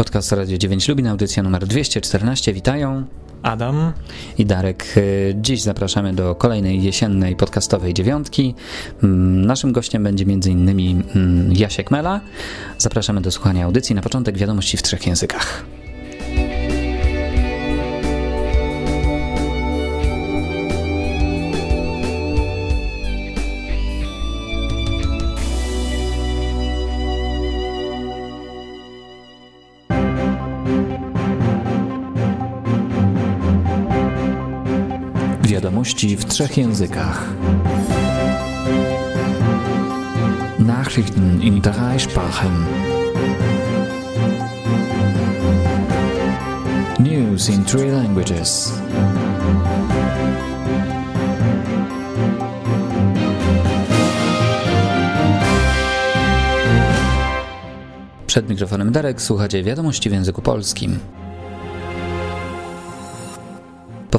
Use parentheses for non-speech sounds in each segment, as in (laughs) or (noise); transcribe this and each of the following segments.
Podcast Radio 9 Lubin, audycja numer 214. Witają Adam i Darek. Dziś zapraszamy do kolejnej jesiennej podcastowej dziewiątki. Mm, Naszym gościem będzie m.in. mm, Jasiek Mela. Zapraszamy do słuchania audycji. Na początek wiadomości w trzech językach. Wiadomości w trzech językach. Nachrichten in drei Sprachen. News in three languages. Przed mikrofonem Darek słuchacie wiadomości w języku polskim.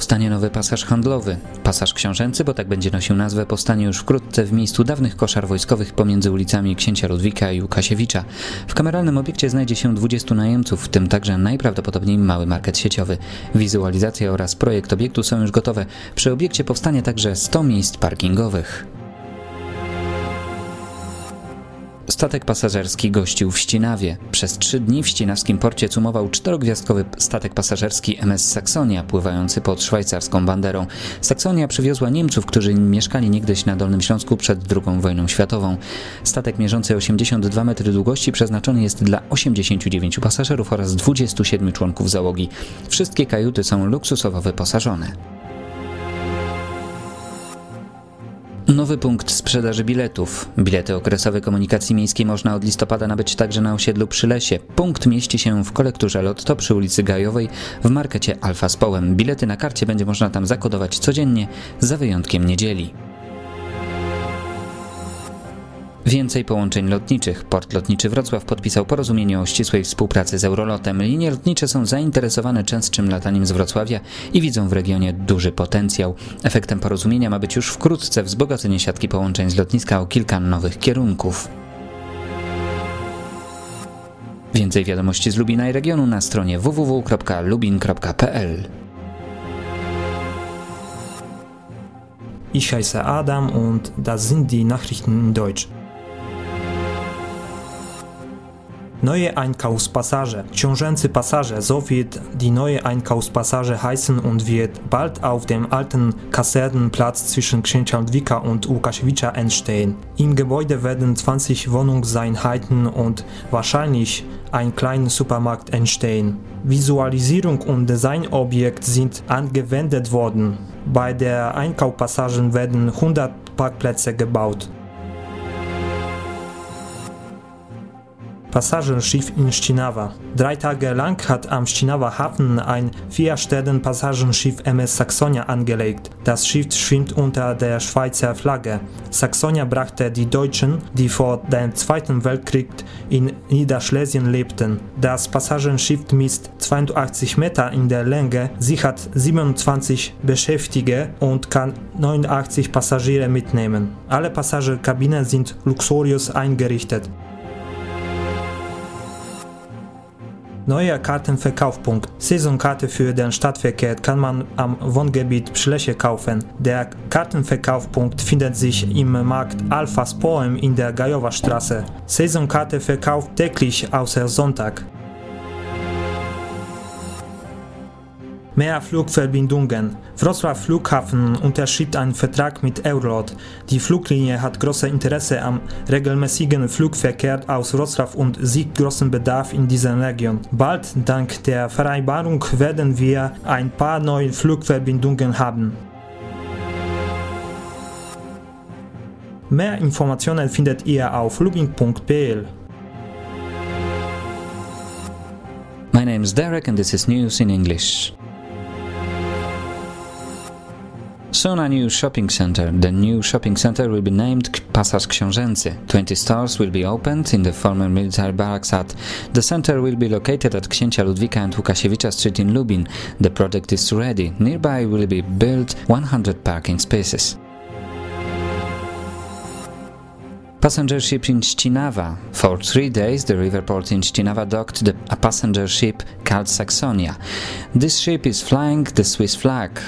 Powstanie nowy pasaż handlowy. Pasaż książęcy, bo tak będzie nosił nazwę, powstanie już wkrótce w miejscu dawnych koszar wojskowych pomiędzy ulicami Księcia Ludwika i Łukasiewicza. W kameralnym obiekcie znajdzie się 20 najemców, w tym także najprawdopodobniej mały market sieciowy. Wizualizacja oraz projekt obiektu są już gotowe. Przy obiekcie powstanie także 100 miejsc parkingowych. Statek pasażerski gościł w Ścinawie. Przez trzy dni w ścinawskim porcie cumował czterogwiazdkowy statek pasażerski MS Saksonia, pływający pod szwajcarską banderą. Saksonia przywiozła Niemców, którzy mieszkali niegdyś na Dolnym Śląsku przed II wojną światową. Statek mierzący 82 metry długości przeznaczony jest dla 89 pasażerów oraz 27 członków załogi. Wszystkie kajuty są luksusowo wyposażone. Nowy punkt sprzedaży biletów. Bilety okresowe komunikacji miejskiej można od listopada nabyć także na osiedlu przy lesie. Punkt mieści się w kolekturze Lotto przy ulicy Gajowej w markecie Alfa z Połem. Bilety na karcie będzie można tam zakodować codziennie, za wyjątkiem niedzieli. Więcej połączeń lotniczych. Port Lotniczy Wrocław podpisał porozumienie o ścisłej współpracy z Eurolotem. Linie lotnicze są zainteresowane częstszym lataniem z Wrocławia i widzą w regionie duży potencjał. Efektem porozumienia ma być już wkrótce wzbogacenie siatki połączeń z lotniska o kilka nowych kierunków. Więcej wiadomości z Lubina i regionu na stronie www.lubin.pl Ich heiße Adam und das sind die Nachrichten in Deutsch. Neue Einkaufspassage. Książęcy Passage, so wird die neue Einkaufspassage heißen und wird bald auf dem alten Kasernenplatz zwischen Księcia Ludwika und Łukasiewicza entstehen. Im Gebäude werden 20 Wohnungseinheiten und wahrscheinlich ein kleiner Supermarkt entstehen. Visualisierung und Designobjekt sind angewendet worden. Bei der Einkaufspassage werden 100 Parkplätze gebaut. Passagenschiff in Ścinawa. Drei Tage lang hat am Ścinawa Hafen ein Vier-Sternen-Passagenschiff MS Saxonia angelegt. Das Schiff schwimmt unter der Schweizer Flagge. Saxonia brachte die Deutschen, die vor dem Zweiten Weltkrieg in Niederschlesien lebten. Das Passagenschiff misst 82 Meter in der Länge, sie hat 27 Beschäftigte und kann 89 Passagiere mitnehmen. Alle Passagierkabinen sind luxuriös eingerichtet. Neuer Kartenverkaufpunkt. Saisonkarte für den Stadtverkehr kann man am Wohngebiet Schleche kaufen. Der Kartenverkaufpunkt findet sich im Markt Alpha Spoem in der Gajowa Straße. Saisonkarte verkauft täglich außer Sonntag. Mehr Flugverbindungen. Wrocław Flughafen unterschrieb einen Vertrag mit Eurolot. Die Fluglinie hat großes Interesse am regelmäßigen Flugverkehr aus Wrocław und sieht großen Bedarf in dieser Region. Bald, dank der Vereinbarung, werden wir ein paar neue Flugverbindungen haben. Mehr Informationen findet ihr auf lubin.pl. My name is Derek and this is news in English. Soon a new shopping center. The new shopping center will be named Pasaż Książęcy. 20 stores will be opened in the former military barracks at. The center will be located at Księcia Ludwika and Łukasiewicza Street in Lubin. The project is ready. Nearby will be built 100 parking spaces. Passenger ship in Stinava. For three days, the river port in Stinava docked the, a passenger ship called Saxonia. This ship is flying the Swiss flag.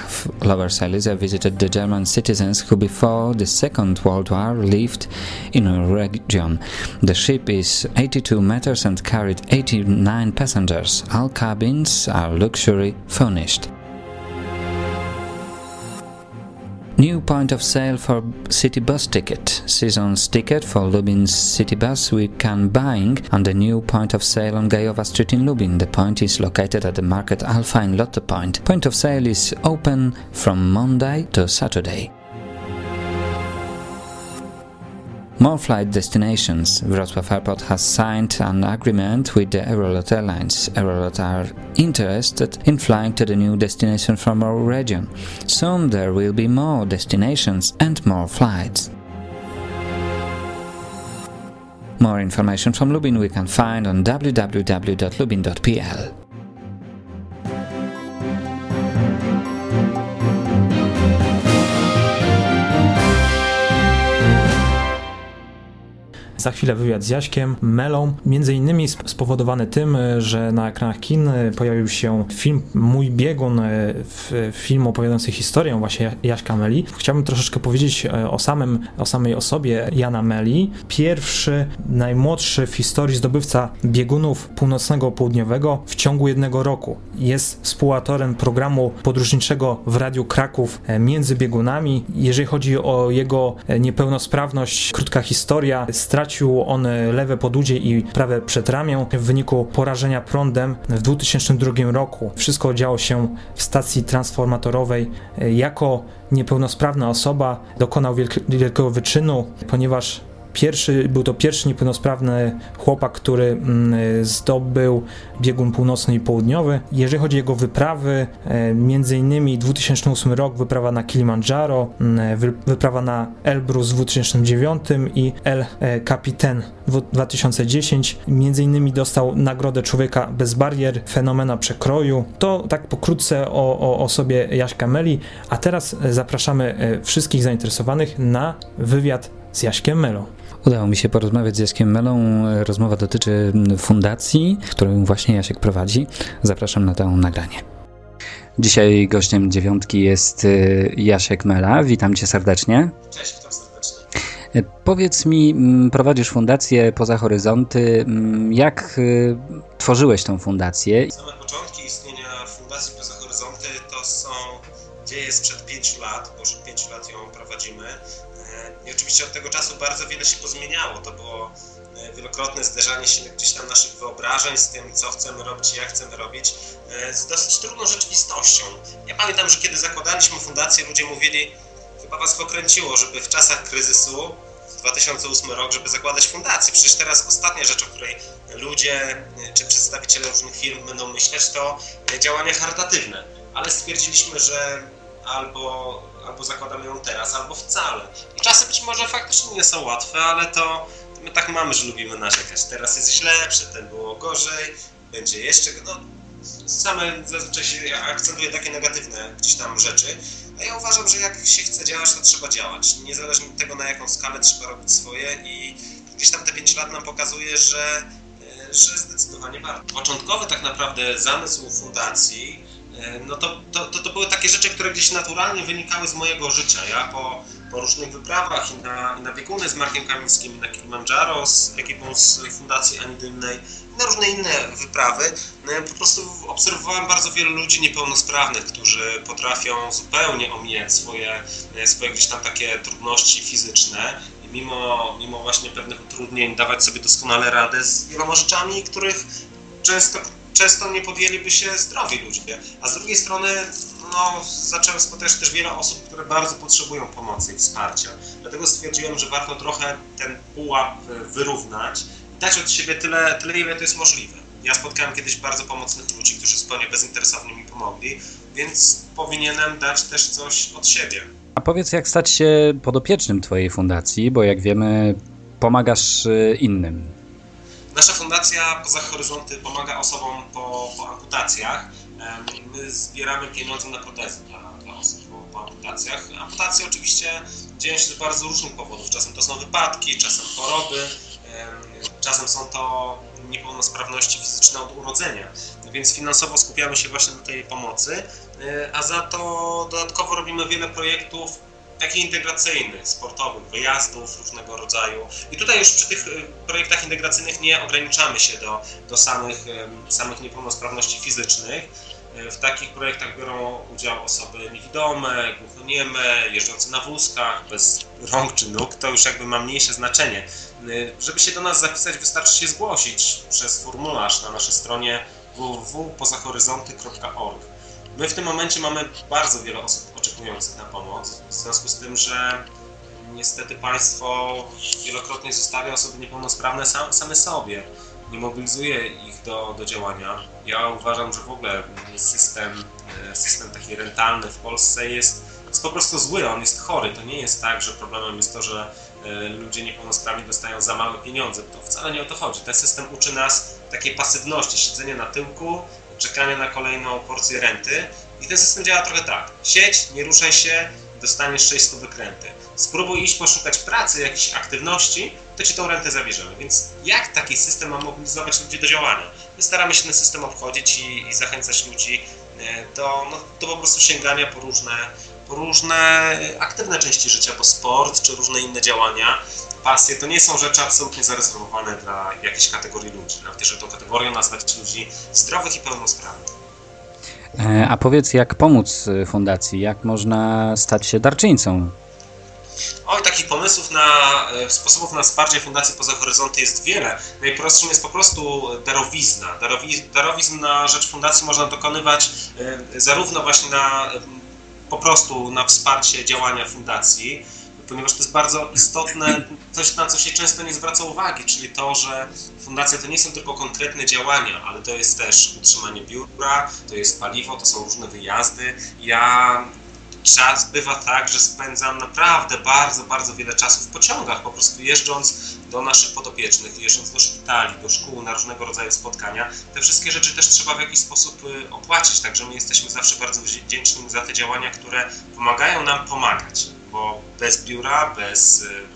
Lower Silesia visited the German citizens who, before the Second World War, lived in a region. The ship is 82 meters and carried 89 passengers. All cabins are luxury furnished. Point of sale for city bus ticket. Season's ticket for Lubin's city bus we can buying on the new point of sale on Gajowa Street in Lubin. The point is located at the market Alpha in Lotto Point. Point of sale is open from Monday to Saturday. More flight destinations. Wrocław Airport has signed an agreement with the Eurolot Airlines. Eurolot are interested in flying to the new destination from our region. Soon there will be more destinations and more flights. More information from Lubin we can find on www.lubin.pl. Za chwilę wywiad z Jaśkiem Melą, między innymi spowodowany tym, że na ekranach kin pojawił się film Mój biegun, film opowiadający historię właśnie Jaśka Meli. Chciałbym troszeczkę powiedzieć e, o, samym, o samej osobie Jana Meli. Pierwszy, najmłodszy w historii zdobywca biegunów północnego południowego w ciągu jednego roku. Jest współautorem programu podróżniczego w Radiu Kraków e, między biegunami. Jeżeli chodzi o jego e, niepełnosprawność, krótka historia, stracił stracił on lewe podudzie i prawe przedramię w wyniku porażenia prądem w 2002 roku. Wszystko działo się w stacji transformatorowej. Jako niepełnosprawna osoba dokonał wielkiego wyczynu, ponieważ Pierwszy, był to pierwszy niepełnosprawny chłopak, który mm, zdobył biegun północny i południowy. Jeżeli chodzi o jego wyprawy, e, między innymi 2008 rok wyprawa na Kilimandżaro, mm, wyprawa na Elbrus w 2009 i El Capitan w 2010. Między innymi dostał nagrodę Człowieka bez barier, fenomena przekroju. To tak pokrótce o, o osobie Jaśka Meli, a teraz zapraszamy e, wszystkich zainteresowanych na wywiad z Jaśkiem Melą. Udało mi się porozmawiać z Jaśkiem Melą. Rozmowa dotyczy fundacji, którą właśnie Jasiek prowadzi. Zapraszam na to nagranie. Dzisiaj gościem dziewiątki jest y, Jasiek Mela. Witam cię serdecznie. Cześć, witam serdecznie. Y, powiedz mi, prowadzisz fundację Poza Horyzonty. Jak y, tworzyłeś tą fundację? Same początki istnienia Fundacji Poza Horyzonty to są dzieje sprzed pięciu lat, bo już pięciu lat ją prowadzimy. I oczywiście od tego czasu bardzo wiele się pozmieniało. To było e, wielokrotne zderzanie się gdzieś tam naszych wyobrażeń z tym, co chcemy robić jak chcemy robić, e, z dosyć trudną rzeczywistością. Ja pamiętam, że kiedy zakładaliśmy fundację, ludzie mówili, chyba was pokręciło, żeby w czasach kryzysu 2008 rok, żeby zakładać fundację. Przecież teraz ostatnia rzecz, o której ludzie e, czy przedstawiciele różnych firm będą myśleć, to działania charytatywne. Ale stwierdziliśmy, że albo albo zakładamy ją teraz, albo wcale. I czasy być może faktycznie nie są łatwe, ale to my tak mamy, że lubimy narzekać. Teraz jest źle, przedtem było gorzej, będzie jeszcze. No, same zazwyczaj się akcentuje takie negatywne gdzieś tam rzeczy. A ja uważam, że jak się chce działać, to trzeba działać. Niezależnie od tego, na jaką skalę trzeba robić swoje i gdzieś tam te 5 lat nam pokazuje, że, e, że zdecydowanie warto. Początkowy tak naprawdę zamysł fundacji no to, to, to, były takie rzeczy, które gdzieś naturalnie wynikały z mojego życia. Ja po, po różnych wyprawach i na, i na bieguny z Markiem Kamińskim, na Kilimandżaro, z ekipą z Fundacji Ani Dymnej, i na różne inne wyprawy, no po prostu obserwowałem bardzo wielu ludzi niepełnosprawnych, którzy potrafią zupełnie omijać swoje, e, swoje gdzieś tam takie trudności fizyczne mimo, mimo właśnie pewnych utrudnień dawać sobie doskonale radę z wieloma rzeczami, których często często nie podjęliby się zdrowi ludzie. A z drugiej strony no, zacząłem spotykać też wiele osób, które bardzo potrzebują pomocy i wsparcia. Dlatego stwierdziłem, że warto trochę ten pułap wyrównać i dać od siebie tyle, tyle ile to jest możliwe. Ja spotkałem kiedyś bardzo pomocnych ludzi, którzy zupełnie bezinteresownie mi pomogli, więc powinienem dać też coś od siebie. A powiedz, jak stać się podopiecznym Twojej fundacji, bo jak wiemy, pomagasz y, innym. Nasza fundacja Poza Horyzonty pomaga osobom po, po amputacjach. My zbieramy pieniądze na protezy dla, dla osób po, po amputacjach. Amputacje oczywiście dzieją się z bardzo różnych powodów. Czasem to są wypadki, czasem choroby, czasem są to niepełnosprawności fizyczne od urodzenia. Więc finansowo skupiamy się właśnie na tej pomocy, e, a za to dodatkowo robimy wiele projektów takich integracyjnych, sportowych, wyjazdów różnego rodzaju. I tutaj już przy tych e, projektach integracyjnych nie ograniczamy się do, do samych, samych niepełnosprawności fizycznych. E, w takich projektach biorą udział osoby niewidome, głuchonieme, jeżdżące na wózkach, bez rąk czy nóg. To już jakby ma mniejsze znaczenie. Żeby się do nas zapisać, wystarczy się zgłosić przez formularz na naszej stronie www.pozahoryzonty.org. My w tym momencie mamy bardzo wiele osób oczekujących na pomoc, w związku z tym, że niestety państwo wielokrotnie zostawia osoby niepełnosprawne sam, same sobie, nie mobilizuje ich do, do działania. Ja uważam, że w ogóle system, system taki rentalny w Polsce jest, jest po prostu zły, on jest chory. To nie jest tak, że problemem jest to, że E, ludzie niepełnosprawni dostają za małe pieniądze. To wcale nie o to chodzi. Ten system uczy nas takiej pasywności, siedzenia na tyłku, czekania na kolejną porcję renty. I ten system działa trochę tak. Siedź, nie ruszaj się, dostaniesz 600 wykręty. Spróbuj iść poszukać pracy, jakiejś aktywności, to ci tą rentę zabierzemy. Więc jak taki system ma mobilizować ludzi do działania? My staramy się ten system obchodzić i, i zachęcać ludzi e, do, no, do po prostu sięgania po różne różne aktywne części życia, bo sport czy różne inne działania, pasje, to nie są rzeczy absolutnie zarezerwowane dla jakiejś kategorii ludzi. Nawet jeżeli tą kategorią nazwać ludzi zdrowych i pełnosprawnych. E, a powiedz, jak pomóc y, fundacji? Jak można stać się darczyńcą? Oj, takich pomysłów na e, sposobów na wsparcie Fundacji Poza Horyzonty jest wiele. Najprostszym jest po prostu darowizna. darowizn na rzecz fundacji można dokonywać e, zarówno właśnie na po prostu na wsparcie działania fundacji, ponieważ to jest bardzo istotne, coś na co się często nie zwraca uwagi, czyli to, że fundacja to nie są tylko konkretne działania, ale to jest też utrzymanie biura, to jest paliwo, to są różne wyjazdy. Ja czas bywa tak, że spędzam naprawdę bardzo, bardzo wiele czasu w pociągach, po prostu jeżdżąc do naszych podopiecznych, jeżdżąc do szpitali, do szkół, na różnego rodzaju spotkania. Te wszystkie rzeczy też trzeba w jakiś sposób y, opłacić, także my jesteśmy zawsze bardzo wdzięczni za te działania, które pomagają nam pomagać, bo bez biura, bez, y,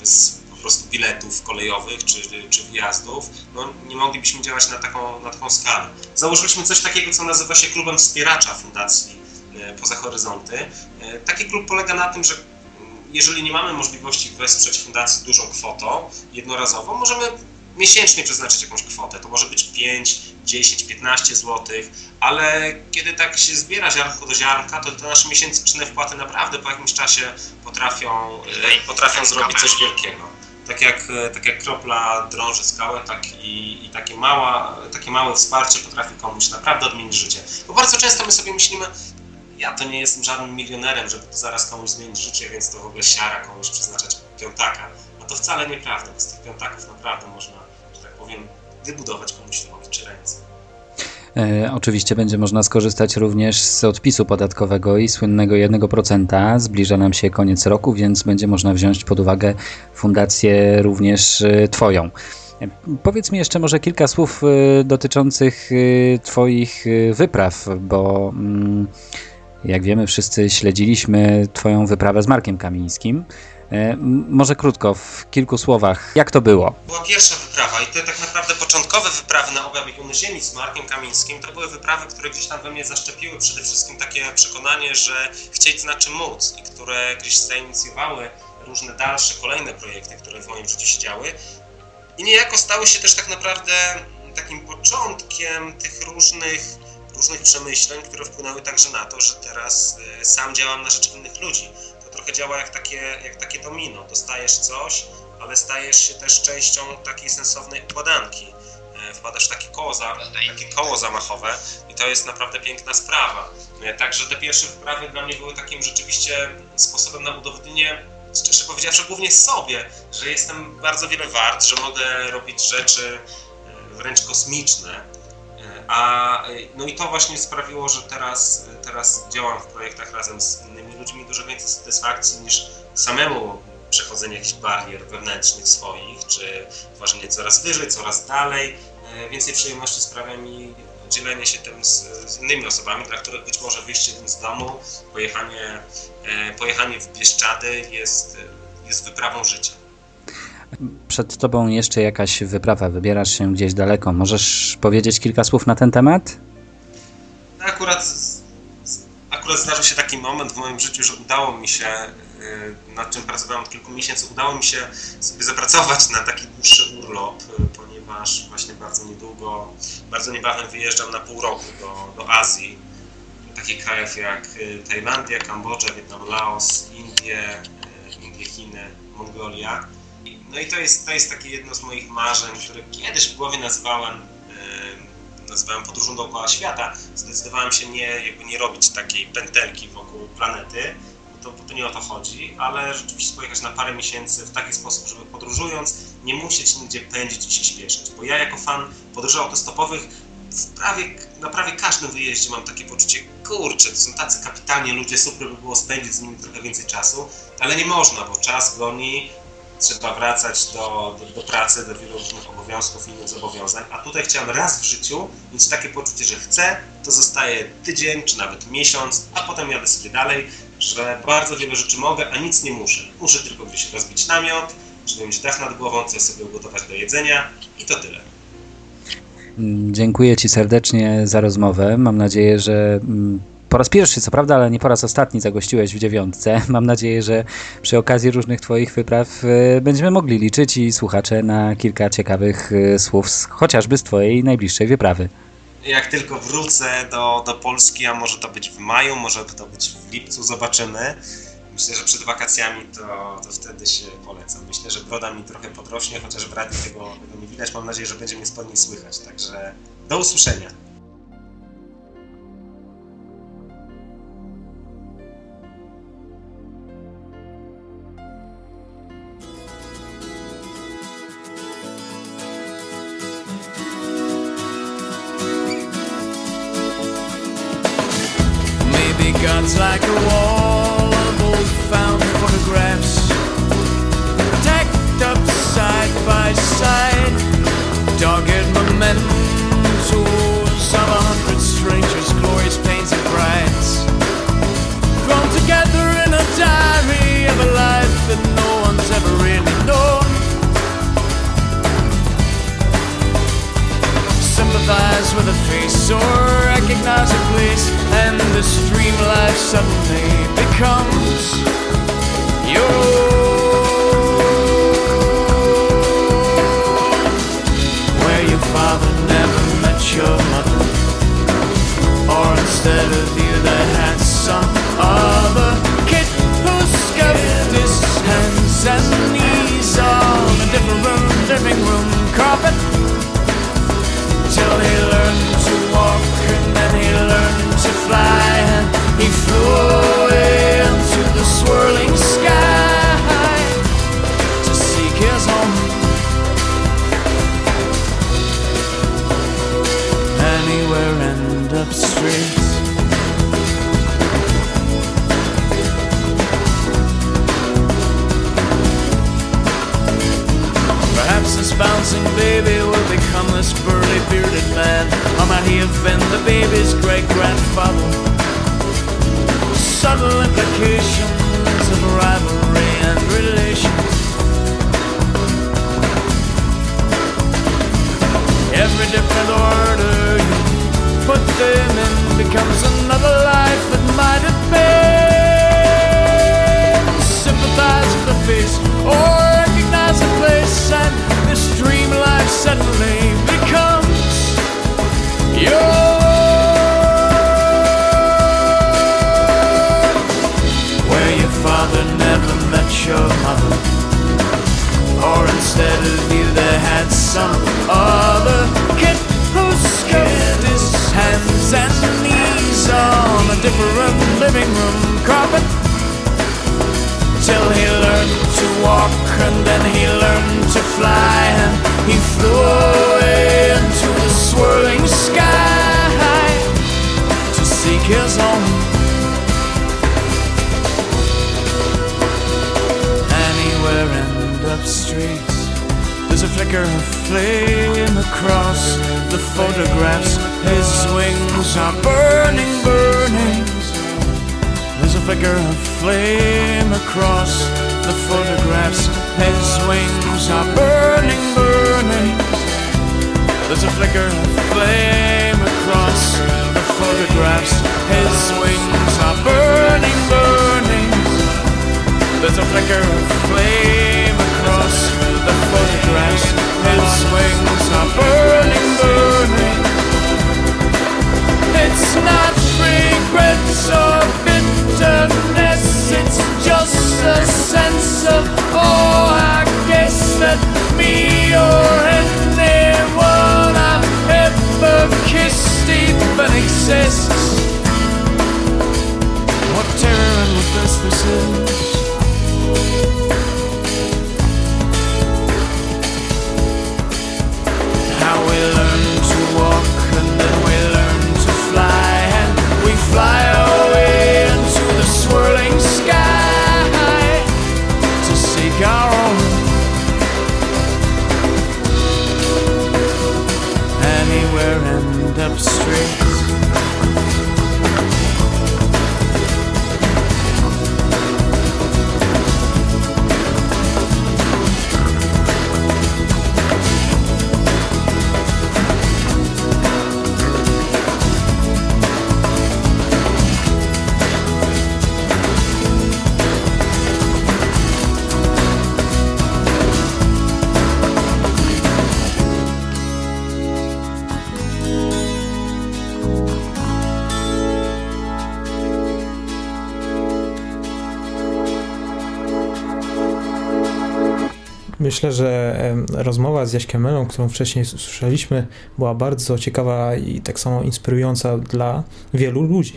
bez po prostu biletów kolejowych czy, czy wjazdów, no nie moglibyśmy działać na taką, na taką skalę. Założyliśmy coś takiego, co nazywa się klubem wspieracza Fundacji y, Poza Horyzonty. Taki klub polega na tym, że jeżeli nie mamy możliwości wesprzeć fundacji dużą kwotą jednorazowo, możemy miesięcznie przeznaczyć jakąś kwotę. To może być 5, 10, 15 zł, ale kiedy tak się zbiera ziarnko do ziarnka, to te nasze miesięczne wpłaty naprawdę po jakimś czasie potrafią, e, potrafią zrobić coś wielkiego. Tak jak, e, tak jak kropla drąży skałę, tak i, i takie, mała, takie małe wsparcie potrafi komuś naprawdę odmienić życie. Bo bardzo często my sobie myślimy, ja to nie jestem żadnym milionerem, żeby zaraz komuś zmienić życie, więc to w ogóle siara komuś przeznaczać piątaka. A to wcale nieprawda, bo z tych piątaków naprawdę można, że tak powiem, wybudować komuś nogi czy ręce. E, oczywiście będzie można skorzystać również z odpisu podatkowego i słynnego 1%. Zbliża nam się koniec roku, więc będzie można wziąć pod uwagę fundację również e, Twoją. E, powiedz mi jeszcze może kilka słów dotyczących Twoich wypraw, bo. Jak wiemy, wszyscy śledziliśmy Twoją wyprawę z Markiem Kamińskim. E, może krótko, w kilku słowach, jak to było? Była pierwsza wyprawa i te tak naprawdę początkowe wyprawy na oba bieguny ziemi z Markiem Kamińskim to były wyprawy, które gdzieś tam we mnie zaszczepiły przede wszystkim takie przekonanie, że chcieć znaczy móc i które gdzieś zainicjowały różne dalsze, kolejne projekty, które w moim życiu się działy. I niejako stały się też tak naprawdę takim początkiem tych różnych różnych przemyśleń, które wpłynęły także na to, że teraz y, sam działam na rzecz innych ludzi. To trochę działa jak takie, jak takie domino. Dostajesz coś, ale stajesz się też częścią takiej sensownej układanki. E, wpadasz w takie koło, za, takie koło zamachowe i to jest naprawdę piękna sprawa. E, także te pierwsze wprawy dla mnie były takim rzeczywiście sposobem na udowodnienie, szczerze powiedziawszy, głównie sobie, że jestem bardzo wiele wart, że mogę robić rzeczy e, wręcz kosmiczne, a, no i to właśnie sprawiło, że teraz, teraz działam w projektach razem z innymi ludźmi dużo więcej satysfakcji niż samemu przechodzenie jakichś barier wewnętrznych swoich, czy ważenie coraz wyżej, coraz dalej. E, więcej przyjemności sprawia mi dzielenie się tym z, z, innymi osobami, dla których być może wyjście z domu, pojechanie, e, pojechanie w Bieszczady jest, jest wyprawą życia. Przed tobą jeszcze jakaś wyprawa, wybierasz się gdzieś daleko. Możesz powiedzieć kilka słów na ten temat? No akurat, akurat zdarzył się taki moment w moim życiu, że udało mi się, y, nad czym pracowałem od kilku miesięcy, udało mi się sobie zapracować na taki dłuższy urlop, y, ponieważ właśnie bardzo niedługo, bardzo niebawem wyjeżdżam na pół roku do, do Azji, do takich krajów jak y, Tajlandia, Kambodża, Wietnam, Laos, Indie, Indie, Chiny, Mongolia. No i to jest, to jest takie jedno z moich marzeń, które kiedyś w głowie nazwałem, nazwałem podróżą dookoła świata. Zdecydowałem się nie, jakby nie robić takiej pętelki wokół planety, to, to nie o to chodzi, ale rzeczywiście pojechać na parę miesięcy w taki sposób, żeby podróżując nie musieć nigdzie pędzić i się śpieszyć. Bo ja jako fan podróży autostopowych w prawie, na prawie każdym wyjeździe mam takie poczucie, kurczę, to są tacy kapitalni ludzie, super by było spędzić z nimi trochę więcej czasu, ale nie można, bo czas goni, trzeba wracać do, do, do, pracy, do wielu różnych obowiązków i innych zobowiązań, a tutaj chciałem raz w życiu mieć takie poczucie, że chcę, to zostaje tydzień czy nawet miesiąc, a potem jadę sobie dalej, że bardzo wiele rzeczy mogę, a nic nie muszę. Muszę tylko gdzieś rozbić namiot, żeby mieć dach nad głową, coś sobie ugotować do jedzenia i to tyle. Dziękuję Ci serdecznie za rozmowę. Mam nadzieję, że mm, po raz pierwszy, co prawda, ale nie po raz ostatni zagościłeś w dziewiątce. (laughs) Mam nadzieję, że przy okazji różnych Twoich wypraw e, będziemy mogli liczyć i słuchacze na kilka ciekawych e, słów, chociażby z Twojej najbliższej wyprawy. Jak tylko wrócę do, do Polski, a może to być w maju, może to być w lipcu, zobaczymy. Myślę, że przed wakacjami to, to wtedy się polecam. Myślę, że broda mi trochę podrośnie, chociaż w radiu tego, tego nie widać. Mam nadzieję, że będzie mnie spodnie słychać. Także do usłyszenia. With a face or recognize a place and the stream life suddenly becomes your Where your father never met your mother Or instead of you they had some till he learned to walk and then he learned to fly and he flew away into the swirling sky to seek his home. Anywhere end up straight. There's a flicker of flame across the photographs. His wings are burning, burning. Flicker of flame across the photographs. His wings are burning, burning. There's a flicker of flame across the photographs. His wings are burning, burning. There's a flicker of Myślę, że rozmowa z Jaśkiem Melą, którą wcześniej słyszeliśmy, była bardzo ciekawa i tak samo inspirująca dla wielu ludzi.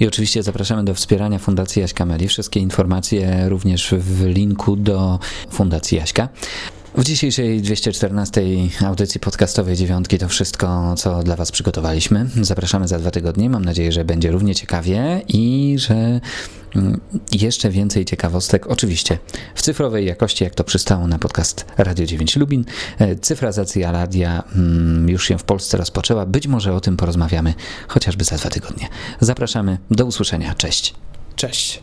I oczywiście zapraszamy do wspierania Fundacji Jaśka Meli. Wszystkie informacje również w linku do Fundacji Jaśka. W dzisiejszej 214 audycji podcastowej dziewiątki to wszystko, co dla Was przygotowaliśmy. Zapraszamy za dwa tygodnie. Mam nadzieję, że będzie równie ciekawie i że mm, jeszcze więcej ciekawostek, oczywiście w cyfrowej jakości, jak to przystało na podcast Radio 9 Lubin. E, Cyfrazacja radia mm, już się w Polsce rozpoczęła. Być może o tym porozmawiamy chociażby za dwa tygodnie. Zapraszamy. Do usłyszenia. Cześć. Cześć!